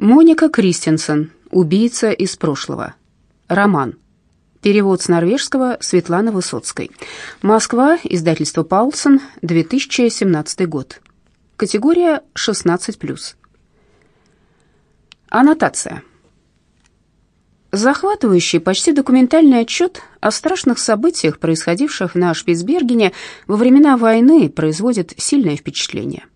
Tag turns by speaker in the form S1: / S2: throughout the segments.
S1: Моника Кристенсен. Убийца из прошлого. Роман. Перевод с норвежского Светланы Высоцкой. Москва. Издательство Паулсон. 2017 год. Категория 16+. Аннотация. Захватывающий, почти документальный отчет о страшных событиях, происходивших на Шпицбергене во времена войны, производит сильное впечатление.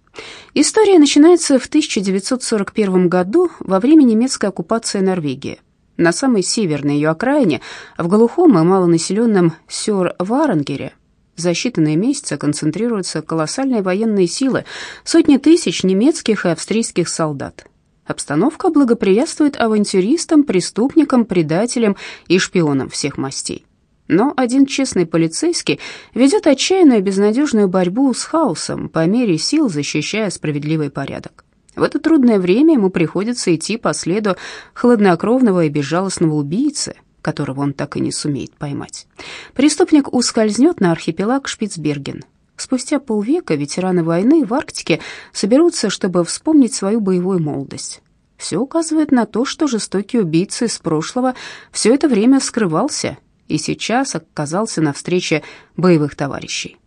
S1: История начинается в 1941 году во время немецкой оккупации Норвегии. На самой северной ее окраине, в глухом и малонаселенном Сёр-Варангере, за считанные месяцы концентрируются колоссальные военные силы, сотни тысяч немецких и австрийских солдат. Обстановка благоприятствует авантюристам, преступникам, предателям и шпионам всех мастей. Но один честный полицейский ведет отчаянную и безнадежную борьбу с хаосом, по мере сил защищая справедливый порядок. В это трудное время ему приходится идти по следу хладнокровного и безжалостного убийцы, которого он так и не сумеет поймать. Преступник ускользнет на архипелаг Шпицберген. Спустя полвека ветераны войны в Арктике соберутся, чтобы вспомнить свою боевую молодость. Все указывает на то, что жестокий убийца из прошлого все это время скрывался и сейчас оказался на встрече боевых товарищей.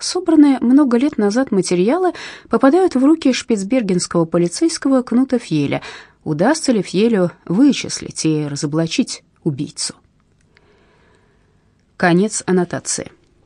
S1: Собранные много лет назад материалы попадают в руки шпицбергенского полицейского Кнута Фьеля. Удастся ли Фьелю вычислить и разоблачить убийцу? Конец аннотации.